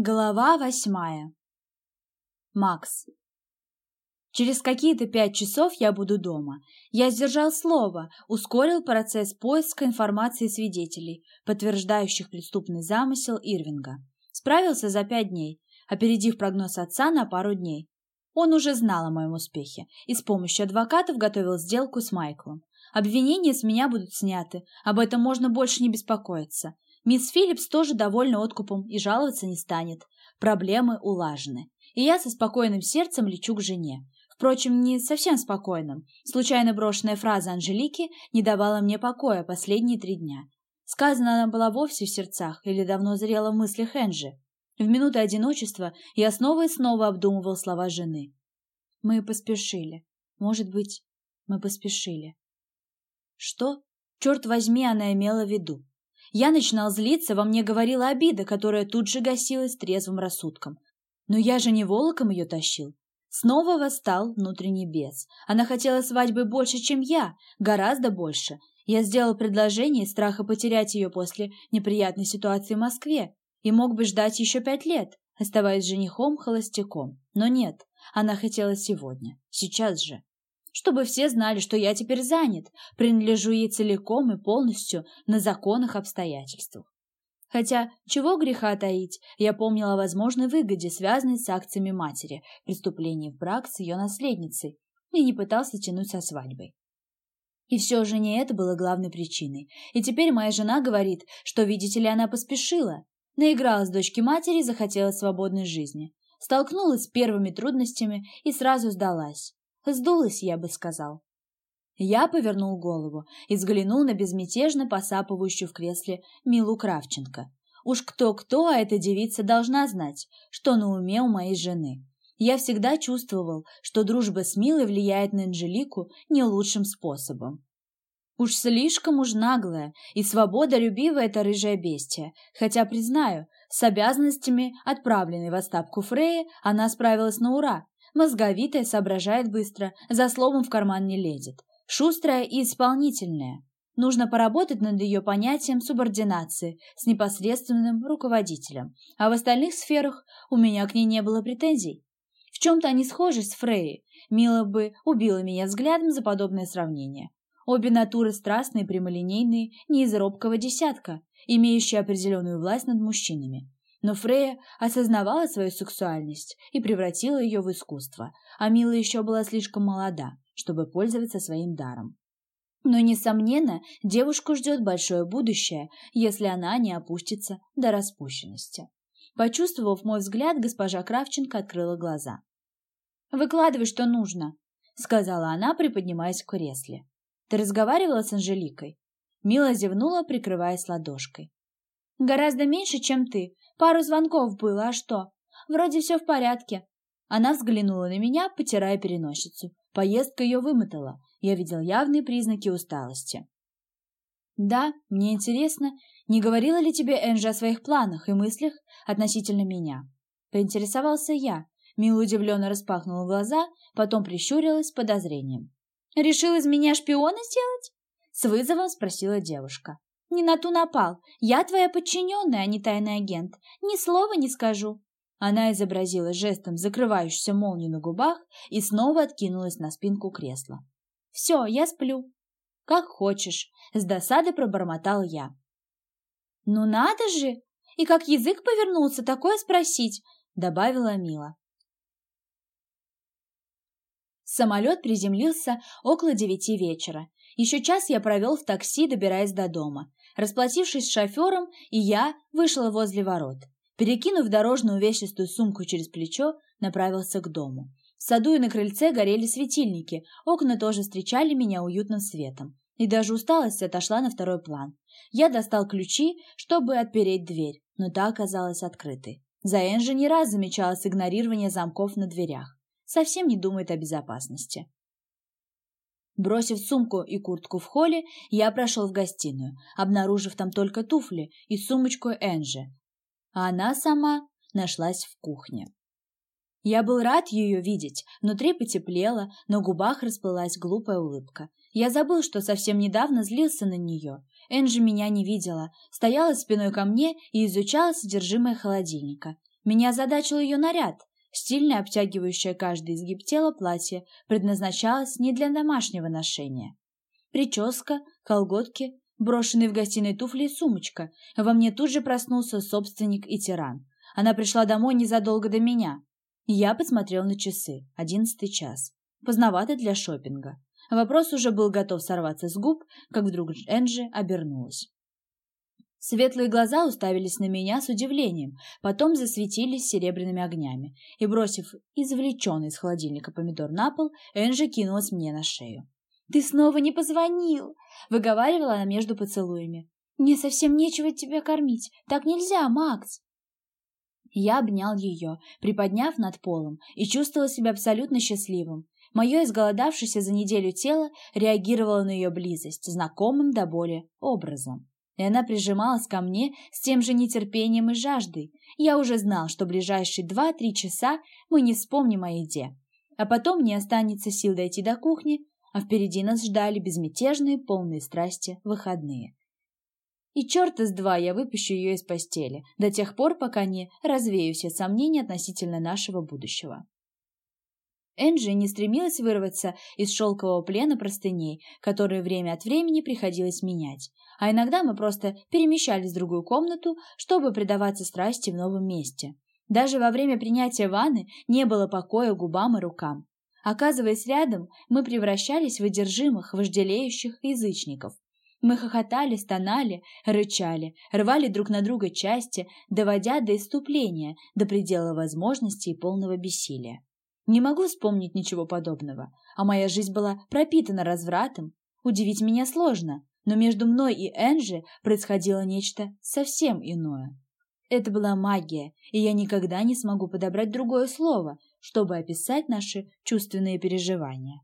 Глава восьмая. Макс. Через какие-то пять часов я буду дома. Я сдержал слово, ускорил процесс поиска информации свидетелей, подтверждающих преступный замысел Ирвинга. Справился за пять дней, опередив прогноз отца на пару дней. Он уже знал о моем успехе и с помощью адвокатов готовил сделку с Майклом. Обвинения с меня будут сняты, об этом можно больше не беспокоиться. Мисс Филлипс тоже довольна откупом и жаловаться не станет. Проблемы улажены. И я со спокойным сердцем лечу к жене. Впрочем, не совсем спокойным. Случайно брошенная фраза Анжелики не давала мне покоя последние три дня. Сказана она была вовсе в сердцах или давно зрела в мыслях Энджи. В минуты одиночества я снова и снова обдумывал слова жены. Мы поспешили. Может быть, мы поспешили. Что, черт возьми, она имела в виду? Я начинал злиться, во мне говорила обида, которая тут же гасилась трезвым рассудком. Но я же не волоком ее тащил. Снова восстал внутренний бес. Она хотела свадьбы больше, чем я, гораздо больше. Я сделал предложение из страха потерять ее после неприятной ситуации в Москве и мог бы ждать еще пять лет, оставаясь женихом-холостяком. Но нет, она хотела сегодня, сейчас же чтобы все знали, что я теперь занят, принадлежу ей целиком и полностью на законных обстоятельствах. Хотя, чего греха таить, я помнила о возможной выгоде, связанной с акциями матери, преступлении в брак с ее наследницей, и не пытался тянуть со свадьбой. И все же не это было главной причиной. И теперь моя жена говорит, что, видите ли, она поспешила, наигралась дочки матери и захотела свободной жизни, столкнулась с первыми трудностями и сразу сдалась. Сдулась, я бы сказал. Я повернул голову и взглянул на безмятежно посапывающую в кресле Милу Кравченко. Уж кто-кто, а эта девица должна знать, что на уме у моей жены. Я всегда чувствовал, что дружба с Милой влияет на Анжелику не лучшим способом. Уж слишком уж наглая и свободолюбивая эта рыжая бестия, хотя, признаю, с обязанностями, отправленной в отставку Фрея, она справилась на ура, Мозговитая, соображает быстро, за словом в карман не лезет. Шустрая и исполнительная. Нужно поработать над ее понятием субординации с непосредственным руководителем. А в остальных сферах у меня к ней не было претензий. В чем-то они схожи с Фрей. Мила бы убила меня взглядом за подобное сравнение. Обе натуры страстные, прямолинейные, не из робкого десятка, имеющие определенную власть над мужчинами. Но Фрея осознавала свою сексуальность и превратила ее в искусство, а Мила еще была слишком молода, чтобы пользоваться своим даром. Но, несомненно, девушку ждет большое будущее, если она не опустится до распущенности. Почувствовав мой взгляд, госпожа Кравченко открыла глаза. «Выкладывай, что нужно», — сказала она, приподнимаясь в кресле. «Ты разговаривала с Анжеликой?» Мила зевнула, прикрываясь ладошкой. «Гораздо меньше, чем ты, Пару звонков было, а что? Вроде все в порядке. Она взглянула на меня, потирая переносицу. Поездка ее вымотала. Я видел явные признаки усталости. «Да, мне интересно, не говорила ли тебе Энджи о своих планах и мыслях относительно меня?» Поинтересовался я. Мила удивленно распахнула глаза, потом прищурилась с подозрением. «Решил из меня шпиона сделать?» С вызовом спросила девушка. Не на ту напал. Я твоя подчиненная, а не тайный агент. Ни слова не скажу». Она изобразила жестом закрывающуюся молнию на губах и снова откинулась на спинку кресла. «Все, я сплю». «Как хочешь», — с досады пробормотал я. «Ну надо же! И как язык повернулся, такое спросить!» — добавила Мила. Самолет приземлился около девяти вечера. Еще час я провел в такси, добираясь до дома. Расплатившись с шофером, и я вышла возле ворот. Перекинув дорожную увесистую сумку через плечо, направился к дому. В саду и на крыльце горели светильники, окна тоже встречали меня уютным светом. И даже усталость отошла на второй план. Я достал ключи, чтобы отпереть дверь, но та оказалась открытой. За Энжи не раз замечалось игнорирование замков на дверях. Совсем не думает о безопасности. Бросив сумку и куртку в холле, я прошел в гостиную, обнаружив там только туфли и сумочку Энжи, а она сама нашлась в кухне. Я был рад ее видеть, внутри потеплело, на губах расплылась глупая улыбка. Я забыл, что совсем недавно злился на нее. Энжи меня не видела, стояла спиной ко мне и изучала содержимое холодильника. Меня озадачил ее наряд. Стильное, обтягивающее каждый изгиб тела платье предназначалось не для домашнего ношения. Прическа, колготки, брошенные в гостиной туфли и сумочка. Во мне тут же проснулся собственник и тиран. Она пришла домой незадолго до меня. Я посмотрел на часы. Одиннадцатый час. Поздновато для шопинга. Вопрос уже был готов сорваться с губ, как вдруг Энджи обернулась. Светлые глаза уставились на меня с удивлением, потом засветились серебряными огнями, и, бросив извлеченный из холодильника помидор на пол, Энджи кинулась мне на шею. «Ты снова не позвонил!» — выговаривала она между поцелуями. «Мне совсем нечего тебя кормить. Так нельзя, Макс!» Я обнял ее, приподняв над полом, и чувствовал себя абсолютно счастливым. Мое изголодавшееся за неделю тело реагировало на ее близость, знакомым до боли образом. И она прижималась ко мне с тем же нетерпением и жаждой. Я уже знал, что ближайшие два-три часа мы не вспомним о еде. А потом не останется сил дойти до кухни, а впереди нас ждали безмятежные, полные страсти выходные. И черта с два я выпущу ее из постели, до тех пор, пока не развею все сомнения относительно нашего будущего. Энджи не стремилась вырваться из шелкового плена простыней, которые время от времени приходилось менять, а иногда мы просто перемещались в другую комнату, чтобы предаваться страсти в новом месте. Даже во время принятия ванны не было покоя губам и рукам. Оказываясь рядом, мы превращались в одержимых, вожделеющих язычников. Мы хохотали, стонали, рычали, рвали друг на друга части, доводя до иступления, до предела возможностей и полного бессилия. Не могу вспомнить ничего подобного, а моя жизнь была пропитана развратом. Удивить меня сложно, но между мной и Энджи происходило нечто совсем иное. Это была магия, и я никогда не смогу подобрать другое слово, чтобы описать наши чувственные переживания.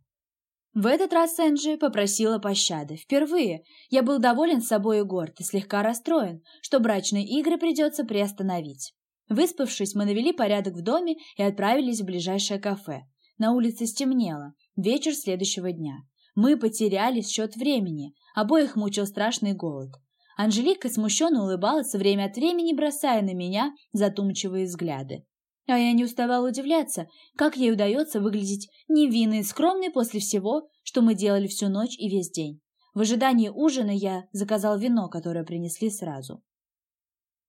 В этот раз Энджи попросила пощады. Впервые я был доволен собой и горд, и слегка расстроен, что брачные игры придется приостановить. Выспавшись, мы навели порядок в доме и отправились в ближайшее кафе. На улице стемнело. Вечер следующего дня. Мы потеряли счет времени. Обоих мучил страшный голод. Анжелика смущенно улыбалась, время от времени бросая на меня задумчивые взгляды. А я не уставал удивляться, как ей удается выглядеть невинной и скромной после всего, что мы делали всю ночь и весь день. В ожидании ужина я заказал вино, которое принесли сразу.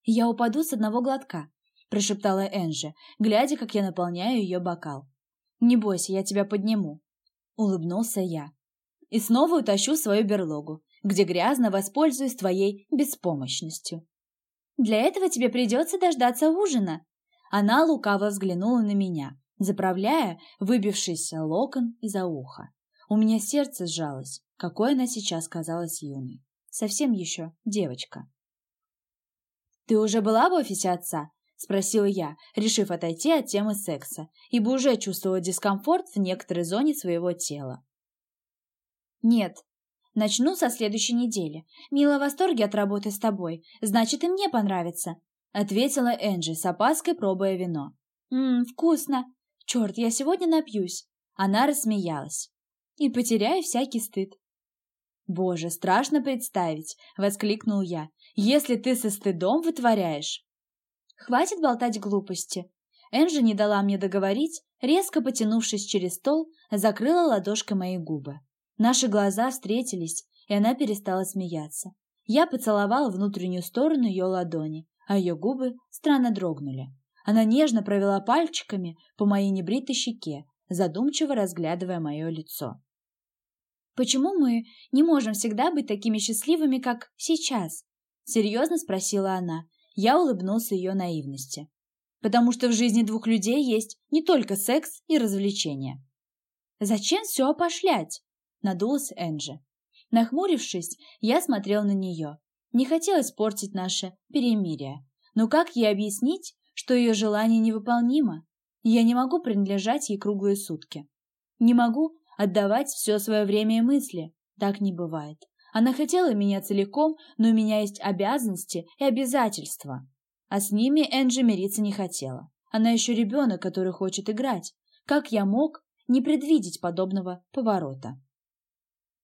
«Я упаду с одного глотка», — прошептала Энжи, глядя, как я наполняю ее бокал. «Не бойся, я тебя подниму», — улыбнулся я. «И снова утащу свою берлогу, где грязно воспользуюсь твоей беспомощностью». «Для этого тебе придется дождаться ужина», она лукаво взглянула на меня, заправляя выбившийся локон из-за уха. У меня сердце сжалось, какой она сейчас казалась юной. Совсем еще девочка. «Ты уже была в офисе отца?» — спросила я, решив отойти от темы секса, ибо уже чувствовала дискомфорт в некоторой зоне своего тела. «Нет. Начну со следующей недели. Мила в восторге от работы с тобой. Значит, и мне понравится ответила Энджи с опаской, пробуя вино. «Ммм, вкусно! Черт, я сегодня напьюсь!» Она рассмеялась. «И потеряю всякий стыд». «Боже, страшно представить!» — воскликнул я. «Если ты со стыдом вытворяешь!» «Хватит болтать глупости!» Энджи не дала мне договорить, резко потянувшись через стол, закрыла ладошкой мои губы. Наши глаза встретились, и она перестала смеяться. Я поцеловал внутреннюю сторону ее ладони, а ее губы странно дрогнули. Она нежно провела пальчиками по моей небритой щеке, задумчиво разглядывая мое лицо. «Почему мы не можем всегда быть такими счастливыми, как сейчас?» — серьезно спросила она. Я улыбнулся ее наивности. «Потому что в жизни двух людей есть не только секс и развлечения». «Зачем все опошлять?» — надулась Энджи. Нахмурившись, я смотрел на нее. Не хотелось портить наше перемирие. Но как ей объяснить, что ее желание невыполнимо? Я не могу принадлежать ей круглые сутки. Не могу отдавать все свое время и мысли. Так не бывает. Она хотела меня целиком, но у меня есть обязанности и обязательства. А с ними Энджи мириться не хотела. Она еще ребенок, который хочет играть. Как я мог не предвидеть подобного поворота?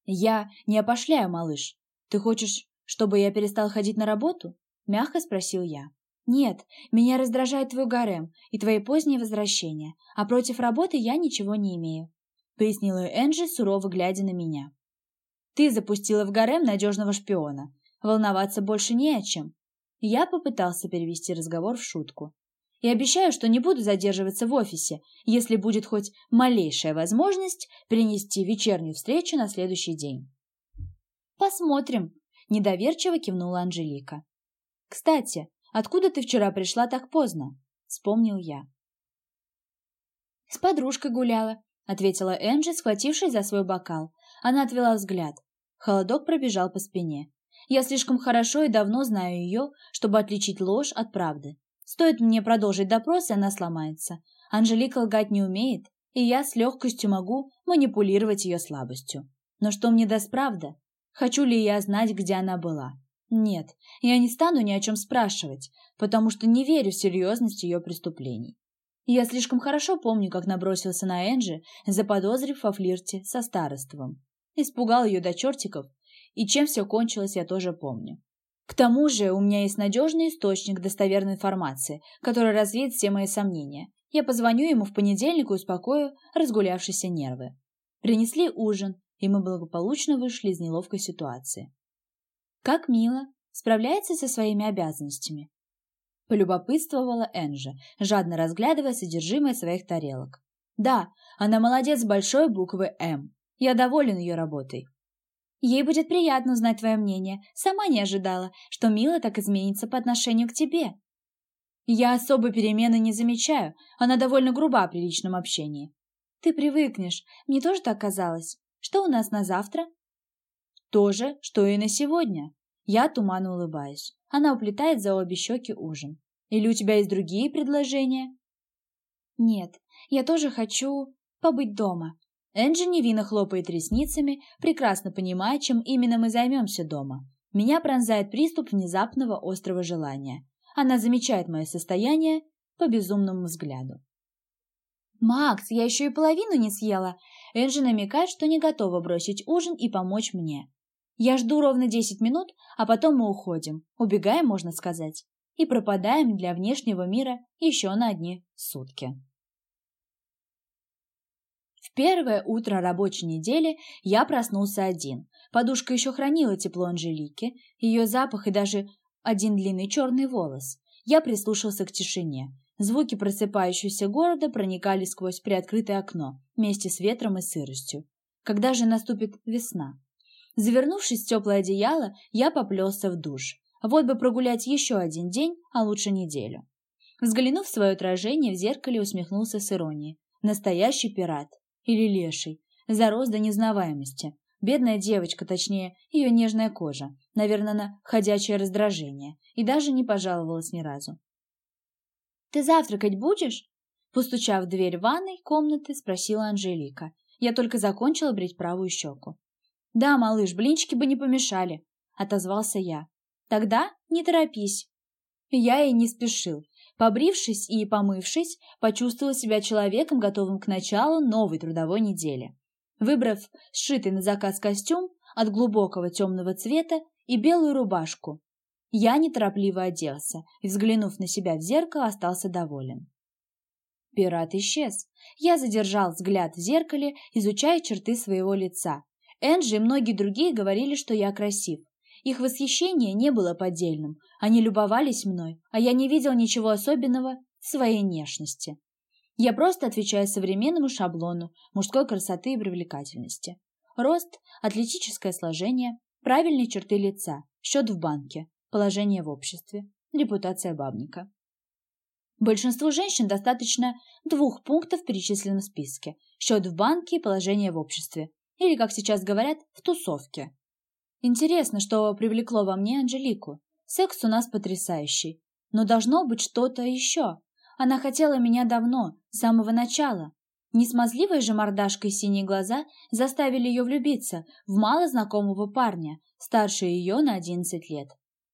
Я не опошляю, малыш. Ты хочешь чтобы я перестал ходить на работу? Мягко спросил я. «Нет, меня раздражает твой гарем и твои поздние возвращения, а против работы я ничего не имею», — пояснила Энджи, сурово глядя на меня. «Ты запустила в гарем надежного шпиона. Волноваться больше не о чем». Я попытался перевести разговор в шутку. «И обещаю, что не буду задерживаться в офисе, если будет хоть малейшая возможность принести вечернюю встречу на следующий день». «Посмотрим», — недоверчиво кивнула Анжелика. «Кстати, Откуда ты вчера пришла так поздно?» — вспомнил я. «С подружкой гуляла», — ответила Энджи, схватившись за свой бокал. Она отвела взгляд. Холодок пробежал по спине. Я слишком хорошо и давно знаю ее, чтобы отличить ложь от правды. Стоит мне продолжить допрос, и она сломается. Анжелика лгать не умеет, и я с легкостью могу манипулировать ее слабостью. Но что мне даст правда? Хочу ли я знать, где она была? Нет, я не стану ни о чем спрашивать, потому что не верю в серьезность ее преступлений. Я слишком хорошо помню, как набросился на Энджи, заподозрив во флирте со староством. Испугал ее до чертиков, и чем все кончилось, я тоже помню. К тому же у меня есть надежный источник достоверной информации, который развеет все мои сомнения. Я позвоню ему в понедельник и успокою разгулявшиеся нервы. Принесли ужин, и мы благополучно вышли из неловкой ситуации. Как мило, справляется со своими обязанностями. Полюбопытствовала Энжи, жадно разглядывая содержимое своих тарелок. Да, она молодец большой буквы «М». Я доволен ее работой. Ей будет приятно узнать твое мнение. Сама не ожидала, что Мила так изменится по отношению к тебе. Я особой перемены не замечаю. Она довольно груба при личном общении. Ты привыкнешь. Мне тоже так казалось. Что у нас на завтра? То же, что и на сегодня. Я туманно улыбаюсь. Она уплетает за обе щеки ужин. Или у тебя есть другие предложения? Нет, я тоже хочу побыть дома. Энджи невинно хлопает ресницами, прекрасно понимая, чем именно мы займемся дома. Меня пронзает приступ внезапного острого желания. Она замечает мое состояние по безумному взгляду. «Макс, я еще и половину не съела!» Энджи намекает, что не готова бросить ужин и помочь мне. Я жду ровно 10 минут, а потом мы уходим, убегаем, можно сказать, и пропадаем для внешнего мира еще на одни сутки. Первое утро рабочей недели я проснулся один. Подушка еще хранила тепло Анжелики, ее запах и даже один длинный черный волос. Я прислушался к тишине. Звуки просыпающегося города проникали сквозь приоткрытое окно вместе с ветром и сыростью. Когда же наступит весна? Завернувшись в теплое одеяло, я поплелся в душ. Вот бы прогулять еще один день, а лучше неделю. Взглянув в свое отражение в зеркале, усмехнулся с иронией. Настоящий пират. Или леший. Зарос до незнаваемости. Бедная девочка, точнее, ее нежная кожа. Наверное, на ходячее раздражение. И даже не пожаловалась ни разу. «Ты завтракать будешь?» Постучав в дверь ванной комнаты, спросила Анжелика. Я только закончила брить правую щеку. «Да, малыш, блинчики бы не помешали», — отозвался я. «Тогда не торопись». Я и не спешил. Побрившись и помывшись, почувствовал себя человеком, готовым к началу новой трудовой недели. Выбрав сшитый на заказ костюм от глубокого темного цвета и белую рубашку, я неторопливо оделся и, взглянув на себя в зеркало, остался доволен. Пират исчез. Я задержал взгляд в зеркале, изучая черты своего лица, Энджи и многие другие говорили, что я красив. Их восхищение не было поддельным. Они любовались мной, а я не видел ничего особенного в своей внешности. Я просто отвечаю современному шаблону мужской красоты и привлекательности. Рост, атлетическое сложение, правильные черты лица, счет в банке, положение в обществе, репутация бабника. Большинству женщин достаточно двух пунктов в перечисленном списке – счет в банке и положение в обществе, или, как сейчас говорят, в тусовке. Интересно, что привлекло во мне Анжелику. Секс у нас потрясающий. Но должно быть что-то еще. Она хотела меня давно, с самого начала. Несмазливая же мордашка и синие глаза заставили ее влюбиться в мало знакомого парня, старше ее на одиннадцать лет.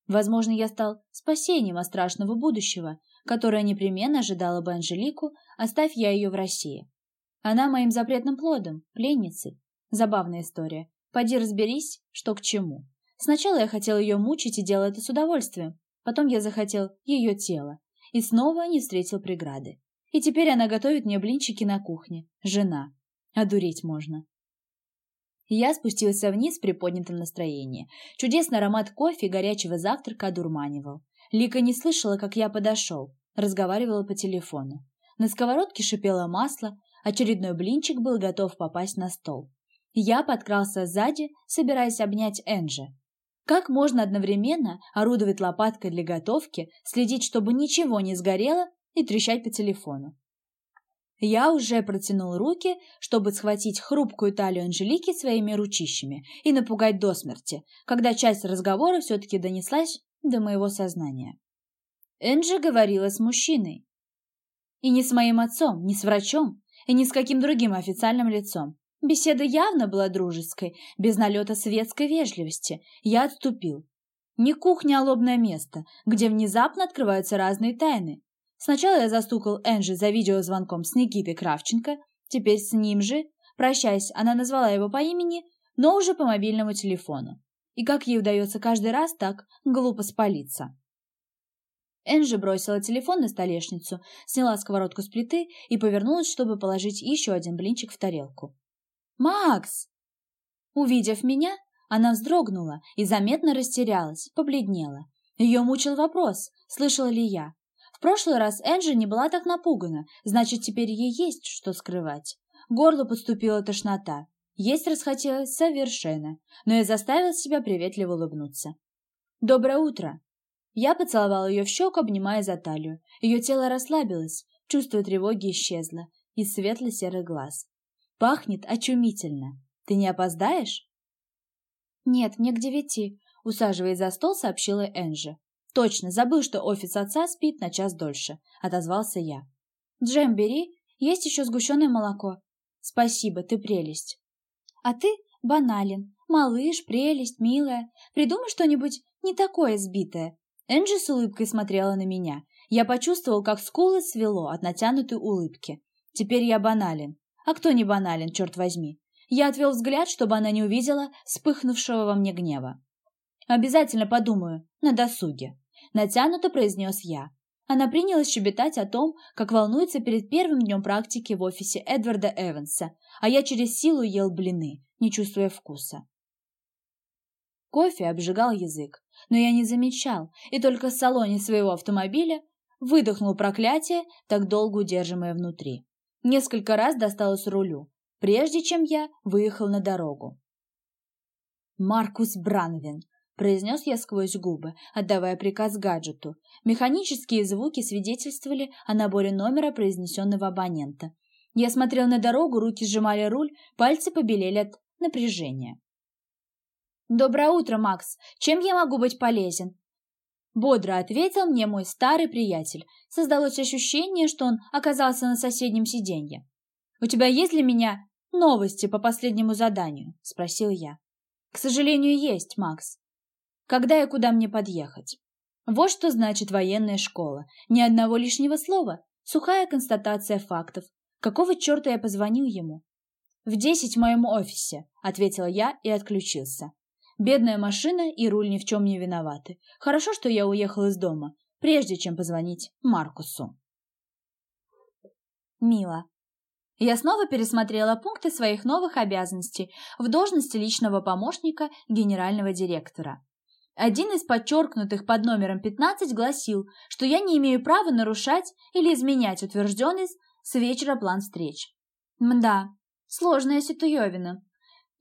Возможно, я стал спасением от страшного будущего, которое непременно ожидало бы Анжелику, оставь я ее в России. Она моим запретным плодом, пленницей, Забавная история. Пойди разберись, что к чему. Сначала я хотел ее мучить и делал это с удовольствием. Потом я захотел ее тело и снова не встретил преграды. И теперь она готовит мне блинчики на кухне. Жена. Одуреть можно. Я спустился вниз при поднятом настроении. Чудесный аромат кофе и горячего завтрака одурманивал. Лика не слышала, как я подошел. Разговаривала по телефону. На сковородке шипело масло, очередной блинчик был готов попасть на стол. Я подкрался сзади, собираясь обнять Энджи. Как можно одновременно орудовать лопаткой для готовки, следить, чтобы ничего не сгорело, и трещать по телефону? Я уже протянул руки, чтобы схватить хрупкую талию Анжелики своими ручищами и напугать до смерти, когда часть разговора все-таки донеслась до моего сознания. Энджи говорила с мужчиной. И не с моим отцом, не с врачом, и ни с каким другим официальным лицом. Беседа явно была дружеской, без налета светской вежливости. Я отступил. Не кухня, а лобное место, где внезапно открываются разные тайны. Сначала я застукал Энджи за видеозвонком с Никитой Кравченко, теперь с ним же. Прощаясь, она назвала его по имени, но уже по мобильному телефону. И как ей удается каждый раз так глупо спалиться. Энджи бросила телефон на столешницу, сняла сковородку с плиты и повернулась, чтобы положить еще один блинчик в тарелку. «Макс!» Увидев меня, она вздрогнула и заметно растерялась, побледнела. Ее мучил вопрос, слышала ли я. В прошлый раз Энджи не была так напугана, значит, теперь ей есть что скрывать. Горло подступила тошнота. Есть расхотелось совершенно, но я заставил себя приветливо улыбнуться. «Доброе утро!» Я поцеловал ее в щеку, обнимая за талию. Ее тело расслабилось, чувство тревоги исчезло из светло-серых глаз. «Пахнет очумительно. Ты не опоздаешь?» «Нет, мне к девяти», — усаживаясь за стол, сообщила Энджи. «Точно, забыл, что офис отца спит на час дольше», — отозвался я. «Джем бери, есть еще сгущенное молоко». «Спасибо, ты прелесть». «А ты банален. Малыш, прелесть, милая. Придумай что-нибудь не такое сбитое». Энджи с улыбкой смотрела на меня. Я почувствовал, как скулы свело от натянутой улыбки. Теперь я банален. А кто не банален, черт возьми? Я отвел взгляд, чтобы она не увидела вспыхнувшего во мне гнева. «Обязательно подумаю, на досуге» натянуто произнес я. Она принялась щебетать о том, как волнуется перед первым днем практики в офисе Эдварда Эванса, а я через силу ел блины, не чувствуя вкуса. Кофе обжигал язык, но я не замечал, и только в салоне своего автомобиля выдохнул проклятие, так долго удержимое внутри. Несколько раз досталось рулю, прежде чем я выехал на дорогу. Маркус Бранвин произнес я сквозь губы, отдавая приказ гаджету. Механические звуки свидетельствовали о наборе номера произнесенного абонента. Я смотрел на дорогу, руки сжимали руль, пальцы побелели от напряжения. «Доброе утро, Макс! Чем я могу быть полезен?» Бодро ответил мне мой старый приятель. Создалось ощущение, что он оказался на соседнем сиденье. «У тебя есть для меня новости по последнему заданию?» – спросил я. «К сожалению, есть, Макс. Когда и куда мне подъехать. Вот что значит военная школа. Ни одного лишнего слова. Сухая констатация фактов. Какого черта я позвонил ему? «В десять в моем офисе», — ответила я и отключился. Бедная машина и руль ни в чем не виноваты. Хорошо, что я уехал из дома, прежде чем позвонить Маркусу. Мила. Я снова пересмотрела пункты своих новых обязанностей в должности личного помощника генерального директора. Один из подчеркнутых под номером 15 гласил, что я не имею права нарушать или изменять утвержденный с вечера план встреч. Мда, сложная ситуевина.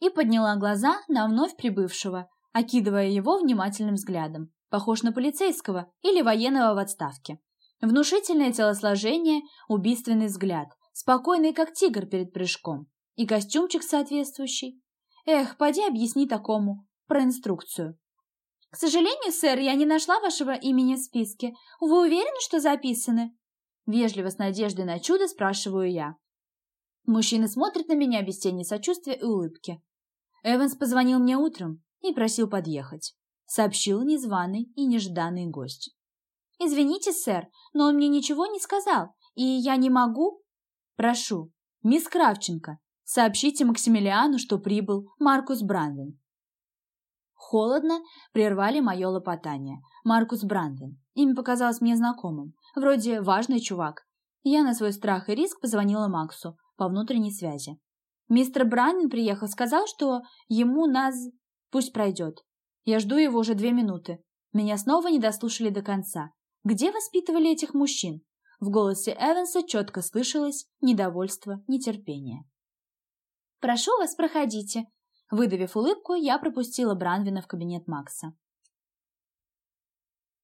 И подняла глаза на вновь прибывшего, окидывая его внимательным взглядом. Похож на полицейского или военного в отставке. Внушительное телосложение, убийственный взгляд, спокойный как тигр перед прыжком. И костюмчик соответствующий. Эх, поди объясни такому про инструкцию. «К сожалению, сэр, я не нашла вашего имени в списке. Вы уверены, что записаны?» Вежливо с надеждой на чудо спрашиваю я. Мужчина смотрит на меня без тени сочувствия и улыбки. Эванс позвонил мне утром и просил подъехать. Сообщил незваный и нежданный гость. «Извините, сэр, но он мне ничего не сказал, и я не могу...» «Прошу, мисс Кравченко, сообщите Максимилиану, что прибыл Маркус Бранвин. Холодно прервали мое лопотание. Маркус Бранден. Имя показалось мне знакомым. Вроде важный чувак. Я на свой страх и риск позвонила Максу по внутренней связи. Мистер Бранден приехал, сказал, что ему нас... Пусть пройдет. Я жду его уже две минуты. Меня снова не дослушали до конца. Где воспитывали этих мужчин? В голосе Эванса четко слышалось недовольство, нетерпение. «Прошу вас, проходите». Выдавив улыбку, я пропустила Бранвина в кабинет Макса.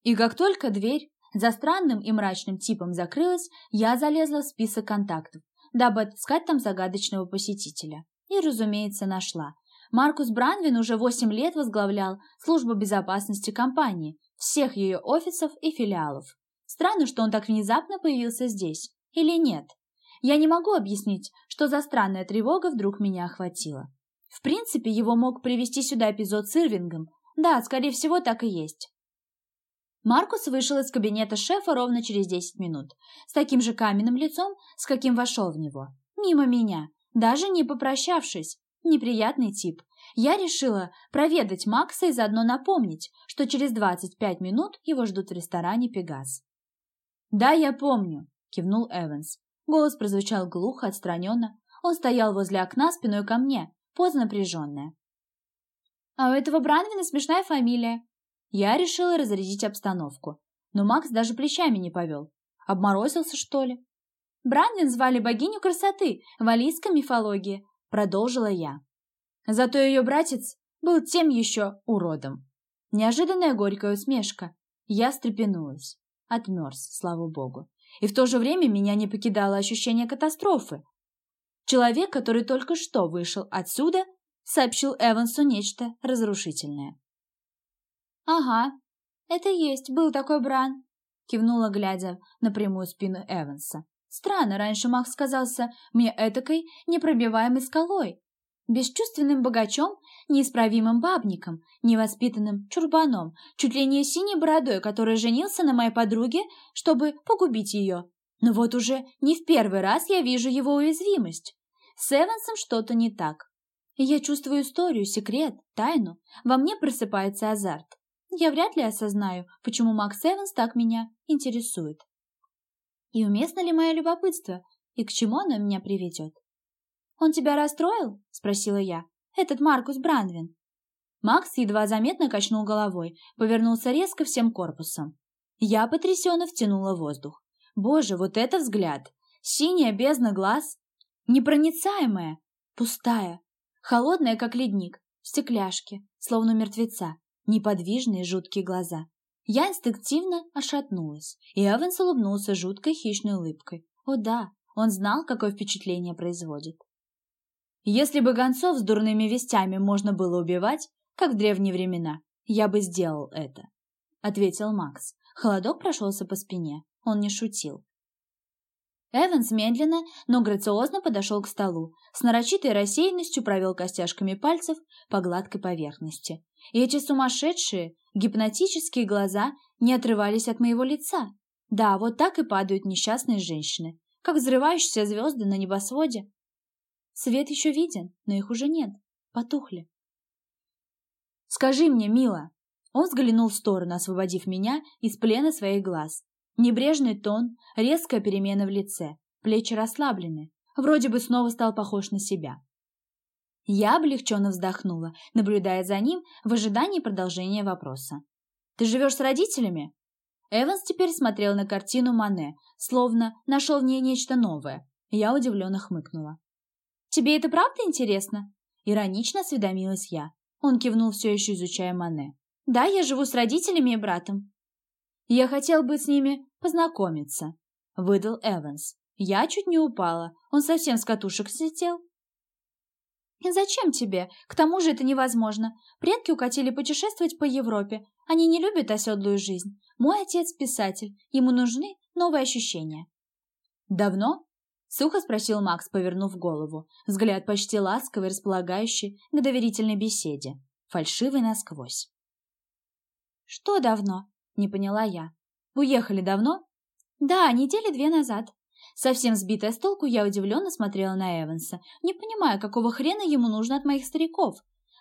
И как только дверь за странным и мрачным типом закрылась, я залезла в список контактов, дабы отыскать там загадочного посетителя. И, разумеется, нашла. Маркус Бранвин уже 8 лет возглавлял службу безопасности компании, всех ее офисов и филиалов. Странно, что он так внезапно появился здесь. Или нет? Я не могу объяснить, что за странная тревога вдруг меня охватила. В принципе, его мог привести сюда эпизод с Ирвингом. Да, скорее всего, так и есть. Маркус вышел из кабинета шефа ровно через 10 минут, с таким же каменным лицом, с каким вошел в него. Мимо меня, даже не попрощавшись. Неприятный тип. Я решила проведать Макса и заодно напомнить, что через 25 минут его ждут в ресторане «Пегас». «Да, я помню», — кивнул Эванс. Голос прозвучал глухо, отстраненно. Он стоял возле окна спиной ко мне, поза напряженная. «А у этого Бранвина смешная фамилия». Я решила разрядить обстановку, но Макс даже плечами не повел. Обморозился, что ли? Бранвин звали богиню красоты в алийской мифологии, продолжила я. Зато ее братец был тем еще уродом. Неожиданная горькая усмешка. Я встрепенулась. Отмерз, слава богу и в то же время меня не покидало ощущение катастрофы. Человек, который только что вышел отсюда, сообщил Эвансу нечто разрушительное. «Ага, это есть, был такой Бран», — кивнула, глядя на прямую спину Эванса. «Странно, раньше Макс казался мне этакой непробиваемой скалой, бесчувственным богачом, неисправимым бабником, невоспитанным чурбаном, чуть ли не синей бородой, который женился на моей подруге, чтобы погубить ее. Но вот уже не в первый раз я вижу его уязвимость. С Эвансом что-то не так. Я чувствую историю, секрет, тайну. Во мне просыпается азарт. Я вряд ли осознаю, почему Макс Эванс так меня интересует. И уместно ли мое любопытство, и к чему оно меня приведет? «Он тебя расстроил?» – спросила я. «Этот Маркус Бранвин». Макс едва заметно качнул головой, повернулся резко всем корпусом. Я потрясенно втянула воздух. Боже, вот это взгляд! Синяя бездна глаз, непроницаемая, пустая, холодная, как ледник, в стекляшке, словно мертвеца, неподвижные жуткие глаза. Я инстинктивно ошатнулась, и Эванс улыбнулся жуткой хищной улыбкой. О да, он знал, какое впечатление производит. Если бы гонцов с дурными вестями можно было убивать, как в древние времена, я бы сделал это», — ответил Макс. Холодок прошелся по спине. Он не шутил. Эванс медленно, но грациозно подошел к столу, с нарочитой рассеянностью провел костяшками пальцев по гладкой поверхности. И эти сумасшедшие, гипнотические глаза не отрывались от моего лица. Да, вот так и падают несчастные женщины, как взрывающиеся звезды на небосводе, Свет еще виден, но их уже нет. Потухли. «Скажи мне, мила!» Он взглянул в сторону, освободив меня из плена своих глаз. Небрежный тон, резкая перемена в лице, плечи расслаблены. Вроде бы снова стал похож на себя. Я облегченно вздохнула, наблюдая за ним в ожидании продолжения вопроса. «Ты живешь с родителями?» Эванс теперь смотрел на картину Мане, словно нашел в ней нечто новое. Я удивленно хмыкнула. «Тебе это правда интересно?» Иронично осведомилась я. Он кивнул, все еще изучая Мане. «Да, я живу с родителями и братом». «Я хотел бы с ними познакомиться», — выдал Эванс. Я чуть не упала. Он совсем с катушек слетел. «Зачем тебе? К тому же это невозможно. Предки укатили путешествовать по Европе. Они не любят оседлую жизнь. Мой отец – писатель. Ему нужны новые ощущения». «Давно?» Сухо спросил Макс, повернув голову. Взгляд почти ласковый, располагающий к доверительной беседе. Фальшивый насквозь. «Что давно?» — не поняла я. «Уехали давно?» «Да, недели две назад». Совсем сбитая с толку, я удивленно смотрела на Эванса, не понимая, какого хрена ему нужно от моих стариков.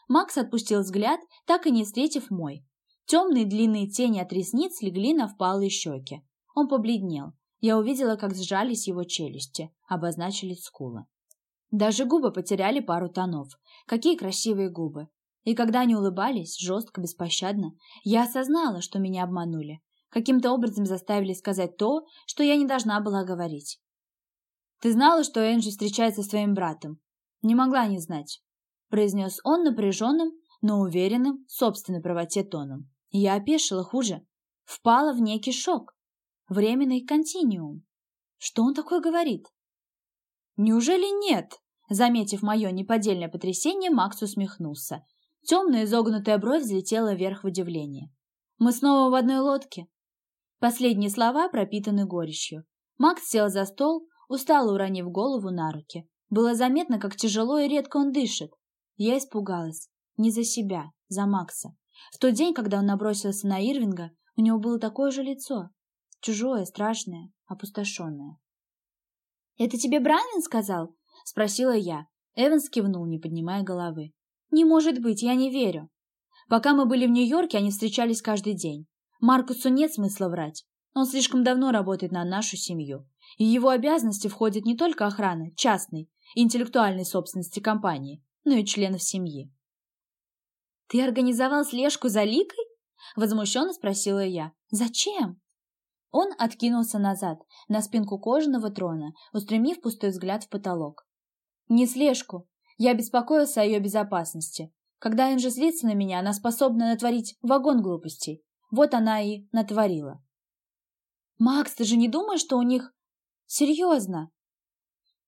Макс отпустил взгляд, так и не встретив мой. Темные длинные тени от ресниц легли на впалые щеки. Он побледнел. Я увидела, как сжались его челюсти, обозначились скулы. Даже губы потеряли пару тонов. Какие красивые губы. И когда они улыбались, жестко, беспощадно, я осознала, что меня обманули. Каким-то образом заставили сказать то, что я не должна была говорить. «Ты знала, что Энджи встречается с твоим братом?» «Не могла не знать», — произнес он напряженным, но уверенным в собственной правоте тоном. Я опешила хуже. Впала в некий шок. Временный континиум. Что он такое говорит? «Неужели нет?» Заметив мое неподдельное потрясение, Макс усмехнулся. Темная изогнутая бровь взлетела вверх в удивлении. «Мы снова в одной лодке?» Последние слова пропитаны горечью. Макс сел за стол, устало уронив голову на руки. Было заметно, как тяжело и редко он дышит. Я испугалась. Не за себя, за Макса. В тот день, когда он набросился на Ирвинга, у него было такое же лицо. Чужое, страшное, опустошенное. «Это тебе Брайан сказал?» — спросила я. Эванс кивнул, не поднимая головы. «Не может быть, я не верю. Пока мы были в Нью-Йорке, они встречались каждый день. Маркусу нет смысла врать. Он слишком давно работает на нашу семью. И его обязанности входят не только охрана частной, интеллектуальной собственности компании, но и членов семьи. «Ты организовал слежку за Ликой?» — возмущенно спросила я. «Зачем?» Он откинулся назад, на спинку кожаного трона, устремив пустой взгляд в потолок. «Не слежку. Я беспокоился о ее безопасности. Когда Энджи злится на меня, она способна натворить вагон глупостей. Вот она и натворила». «Макс, ты же не думаешь, что у них...» «Серьезно?»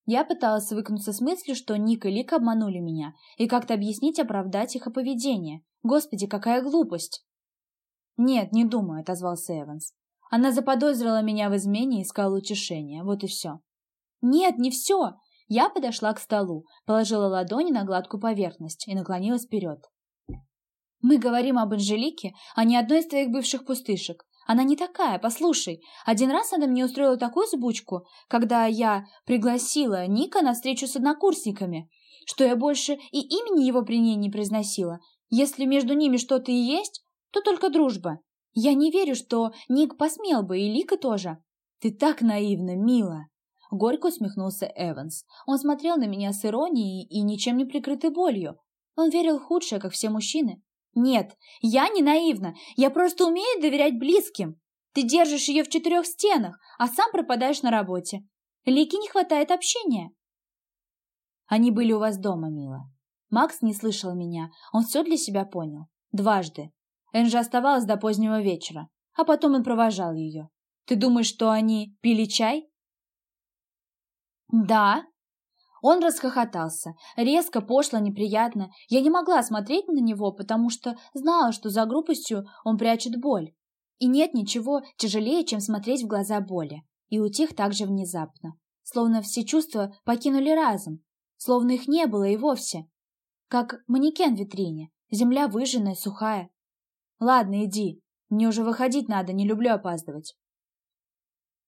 Я пыталась выкнуться с мыслью, что Ник и Лик обманули меня, и как-то объяснить, оправдать их поведение. Господи, какая глупость! «Нет, не думаю», — отозвался Эванс. Она заподозрила меня в измене и искала утешения. Вот и все. «Нет, не все!» Я подошла к столу, положила ладони на гладкую поверхность и наклонилась вперед. «Мы говорим об Анжелике, а не одной из твоих бывших пустышек. Она не такая, послушай. Один раз она мне устроила такую сбучку, когда я пригласила Ника на встречу с однокурсниками, что я больше и имени его при ней не произносила. Если между ними что-то и есть, то только дружба. Я не верю, что Ник посмел бы, и Лика тоже. Ты так наивна, мила. Горько усмехнулся Эванс. Он смотрел на меня с иронией и ничем не прикрытой болью. Он верил худшее, как все мужчины. Нет, я не наивна. Я просто умею доверять близким. Ты держишь ее в четырех стенах, а сам пропадаешь на работе. Лике не хватает общения. Они были у вас дома, мила. Макс не слышал меня. Он все для себя понял. Дважды. Энжи оставалась до позднего вечера, а потом он провожал ее. Ты думаешь, что они пили чай? Да. Он расхохотался. Резко, пошло, неприятно. Я не могла смотреть на него, потому что знала, что за грубостью он прячет боль. И нет ничего тяжелее, чем смотреть в глаза боли. И утих так же внезапно. Словно все чувства покинули разум. Словно их не было и вовсе. Как манекен в витрине. Земля выжженная, сухая. Ладно, иди. Мне уже выходить надо, не люблю опаздывать.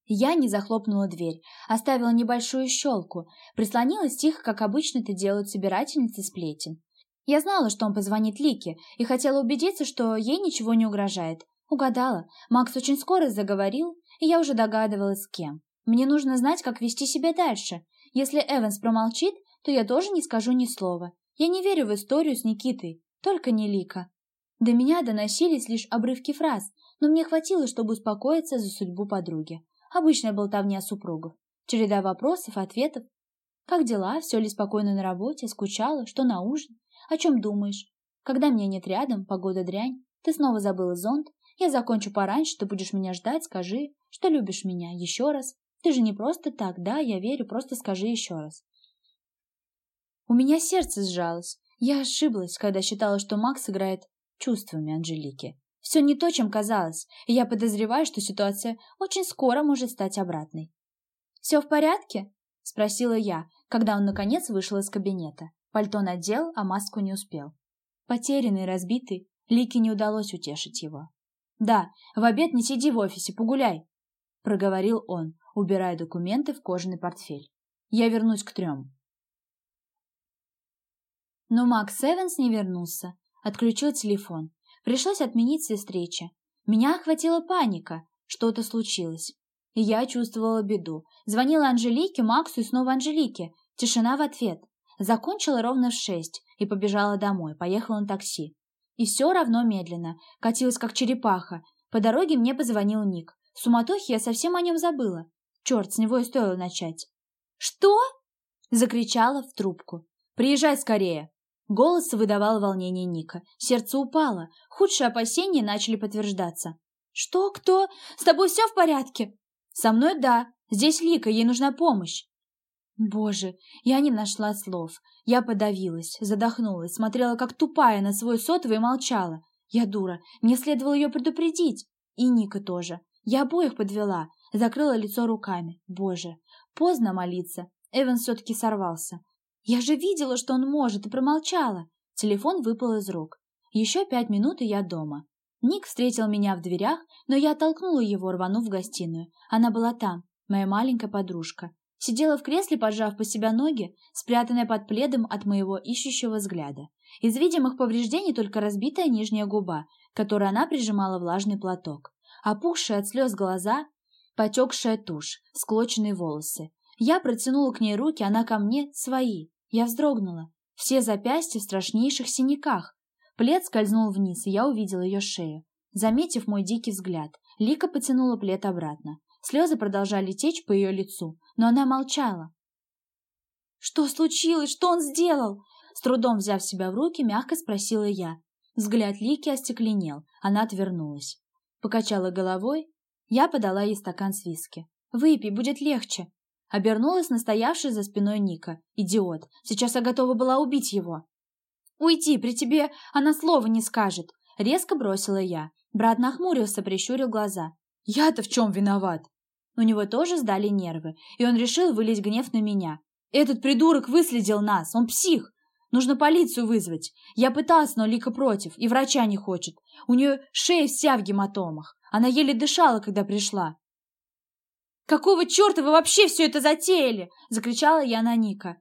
Я не захлопнула дверь, оставила небольшую щелку, прислонилась тихо, как обычно это делают собирательницы сплетен. Я знала, что он позвонит Лике, и хотела убедиться, что ей ничего не угрожает. Угадала. Макс очень скоро заговорил, и я уже догадывалась, с кем. Мне нужно знать, как вести себя дальше. Если Эванс промолчит, то я тоже не скажу ни слова. Я не верю в историю с Никитой, только не Лика. До меня доносились лишь обрывки фраз, но мне хватило, чтобы успокоиться за судьбу подруги. Обычная болтовня супругов, череда вопросов, ответов. Как дела? Все ли спокойно на работе? Скучала? Что на ужин? О чем думаешь? Когда меня нет рядом, погода дрянь. Ты снова забыла зонт. Я закончу пораньше, ты будешь меня ждать, скажи, что любишь меня. Еще раз. Ты же не просто так, да, я верю, просто скажи еще раз. У меня сердце сжалось. Я ошиблась, когда считала, что Макс играет чувствами Анжелики. Все не то, чем казалось, и я подозреваю, что ситуация очень скоро может стать обратной. «Все в порядке?» – спросила я, когда он, наконец, вышел из кабинета. Пальто надел, а маску не успел. Потерянный, разбитый, Лике не удалось утешить его. «Да, в обед не сиди в офисе, погуляй», – проговорил он, убирая документы в кожаный портфель. «Я вернусь к трем». Но Макс Эванс не вернулся. Отключил телефон. Пришлось отменить все встречи. Меня охватила паника. Что-то случилось. И я чувствовала беду. Звонила Анжелике, Максу и снова Анжелике. Тишина в ответ. Закончила ровно в шесть и побежала домой. Поехала на такси. И все равно медленно. Катилась как черепаха. По дороге мне позвонил Ник. В суматохе я совсем о нем забыла. Черт, с него и стоило начать. «Что?» — закричала в трубку. «Приезжай скорее!» Голос выдавал волнение Ника. Сердце упало. Худшие опасения начали подтверждаться. «Что? Кто? С тобой все в порядке?» «Со мной да. Здесь Лика, ей нужна помощь». Боже, я не нашла слов. Я подавилась, задохнулась, смотрела как тупая на свой сотовый и молчала. Я дура, мне следовало ее предупредить. И Ника тоже. Я обоих подвела, закрыла лицо руками. Боже, поздно молиться. Эван все-таки сорвался. Я же видела, что он может, и промолчала. Телефон выпал из рук. Еще пять минут, и я дома. Ник встретил меня в дверях, но я оттолкнула его, рванув в гостиную. Она была там, моя маленькая подружка. Сидела в кресле, поджав по себя ноги, спрятанная под пледом от моего ищущего взгляда. Из видимых повреждений только разбитая нижняя губа, которой она прижимала влажный платок. Опухшие от слез глаза, потекшая тушь, склоченные волосы. Я протянула к ней руки, она ко мне свои. Я вздрогнула. Все запястья в страшнейших синяках. Плед скользнул вниз, и я увидела ее шею. Заметив мой дикий взгляд, Лика потянула плед обратно. Слезы продолжали течь по ее лицу, но она молчала. «Что случилось? Что он сделал?» С трудом взяв себя в руки, мягко спросила я. Взгляд Лики остекленел, она отвернулась. Покачала головой. Я подала ей стакан с виски. «Выпей, будет легче». Обернулась настоявшая за спиной Ника. «Идиот! Сейчас я готова была убить его!» «Уйди, при тебе она слова не скажет!» Резко бросила я. Брат нахмурился, прищурил глаза. «Я-то в чем виноват?» У него тоже сдали нервы, и он решил вылить гнев на меня. «Этот придурок выследил нас! Он псих! Нужно полицию вызвать. Я пытался, но Лика против, и врача не хочет. У нее шея вся в гематомах. Она еле дышала, когда пришла. «Какого черта вы вообще все это затеяли?» — закричала я на Ника.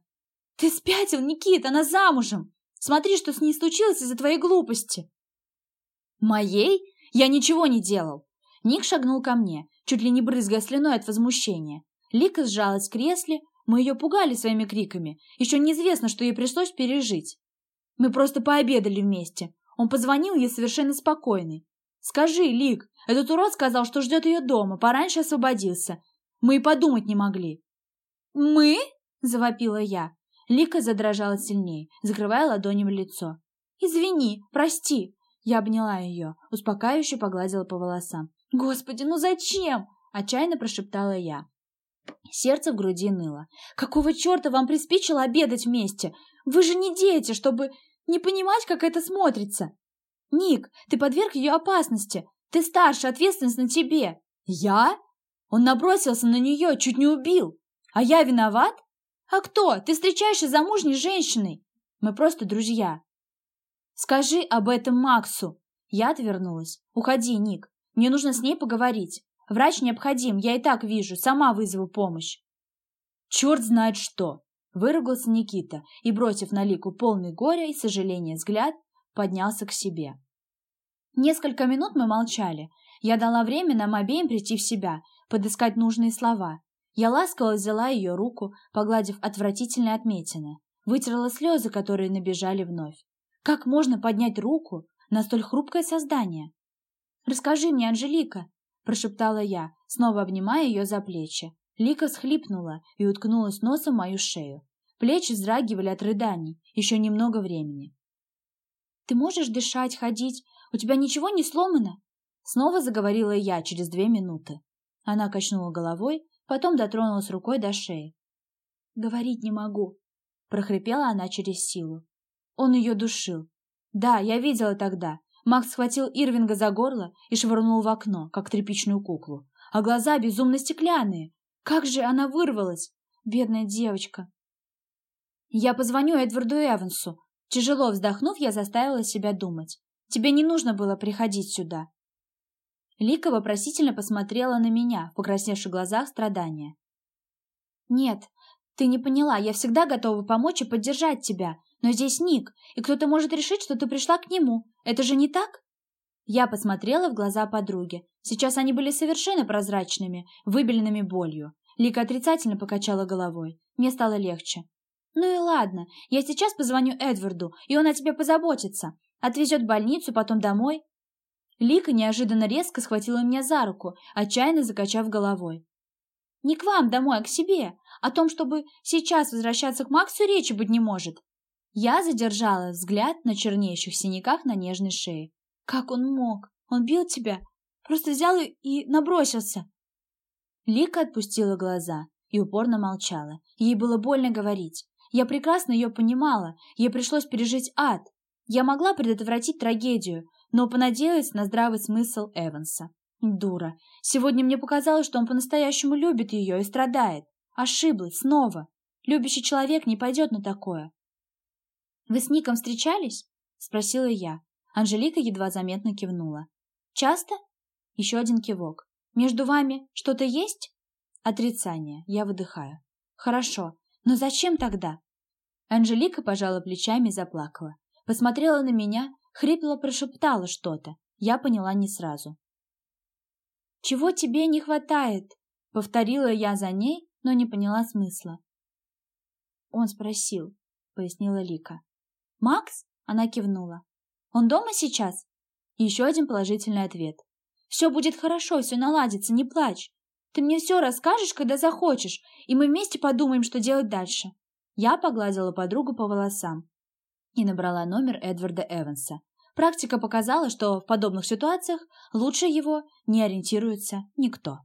«Ты спятил, Никит, она замужем! Смотри, что с ней случилось из-за твоей глупости!» «Моей? Я ничего не делал!» Ник шагнул ко мне, чуть ли не брызгая слюной от возмущения. Лика сжалась в кресле, мы ее пугали своими криками. Еще неизвестно, что ей пришлось пережить. Мы просто пообедали вместе. Он позвонил ей совершенно спокойный. «Скажи, Лик, этот урод сказал, что ждет ее дома, пораньше освободился. Мы и подумать не могли». «Мы?» – завопила я. Лика задрожала сильнее, закрывая ладонями лицо. «Извини, прости!» Я обняла ее, успокаивающе погладила по волосам. «Господи, ну зачем?» – отчаянно прошептала я. Сердце в груди ныло. «Какого черта вам приспичило обедать вместе? Вы же не дети, чтобы не понимать, как это смотрится!» «Ник, ты подверг ее опасности. Ты старше, ответственность на тебе». «Я?» Он набросился на нее, чуть не убил. «А я виноват?» «А кто? Ты встречаешься с замужней женщиной. Мы просто друзья». «Скажи об этом Максу». Я отвернулась. «Уходи, Ник. Мне нужно с ней поговорить. Врач необходим, я и так вижу, сама вызову помощь. Черт знает что! Выругался Никита и, бросив на Лику полный горя и сожаления взгляд, поднялся к себе. Несколько минут мы молчали. Я дала время нам обеим прийти в себя, подыскать нужные слова. Я ласково взяла ее руку, погладив отвратительные отметины. Вытерла слезы, которые набежали вновь. Как можно поднять руку на столь хрупкое создание? «Расскажи мне, Анжелика, прошептала я, снова обнимая ее за плечи. Лика схлипнула и уткнулась носом в мою шею. Плечи вздрагивали от рыданий. Еще немного времени. «Ты можешь дышать, ходить? У тебя ничего не сломано?» Снова заговорила я через две минуты. Она качнула головой, потом дотронулась рукой до шеи. «Говорить не могу», — прохрипела она через силу. Он ее душил. «Да, я видела тогда. Макс схватил Ирвинга за горло и швырнул в окно, как тряпичную куклу. А глаза безумно стеклянные. Как же она вырвалась! Бедная девочка. Я позвоню Эдварду Эвансу. Тяжело вздохнув, я заставила себя думать. Тебе не нужно было приходить сюда. Лика вопросительно посмотрела на меня, в покрасневших глазах страдания. «Нет, ты не поняла, я всегда готова помочь и поддержать тебя, Но здесь Ник, и кто-то может решить, что ты пришла к нему. Это же не так?» Я посмотрела в глаза подруги. Сейчас они были совершенно прозрачными, выбеленными болью. Лика отрицательно покачала головой. Мне стало легче. «Ну и ладно, я сейчас позвоню Эдварду, и он о тебе позаботится. Отвезет в больницу, потом домой». Лика неожиданно резко схватила меня за руку, отчаянно закачав головой. «Не к вам домой, а к себе. О том, чтобы сейчас возвращаться к Максу, речи быть не может». Я задержала взгляд на чернеющих синяках на нежной шее. «Как он мог? Он бил тебя? Просто взял и набросился». Лика отпустила глаза и упорно молчала. Ей было больно говорить. Я прекрасно ее понимала, ей пришлось пережить ад. Я могла предотвратить трагедию, но понадеялась на здравый смысл Эванса. Дура. Сегодня мне показалось, что он по-настоящему любит ее и страдает. Ошиблась, снова. Любящий человек не пойдет на такое. «Вы с Ником встречались?» — спросила я. Анжелика едва заметно кивнула. «Часто?» Еще один кивок. «Между вами что-то есть?» Отрицание. Я выдыхаю. «Хорошо. Но зачем тогда?» Анжелика пожала плечами и заплакала. Посмотрела на меня, хрипло прошептала что-то. Я поняла не сразу. «Чего тебе не хватает?» Повторила я за ней, но не поняла смысла. Он спросил, пояснила Лика. «Макс?» Она кивнула. «Он дома сейчас?» Еще один положительный ответ. «Все будет хорошо, все наладится, не плачь. Ты мне все расскажешь, когда захочешь, и мы вместе подумаем, что делать дальше». Я погладила подругу по волосам и набрала номер Эдварда Эванса. Практика показала, что в подобных ситуациях лучше его не ориентируется никто.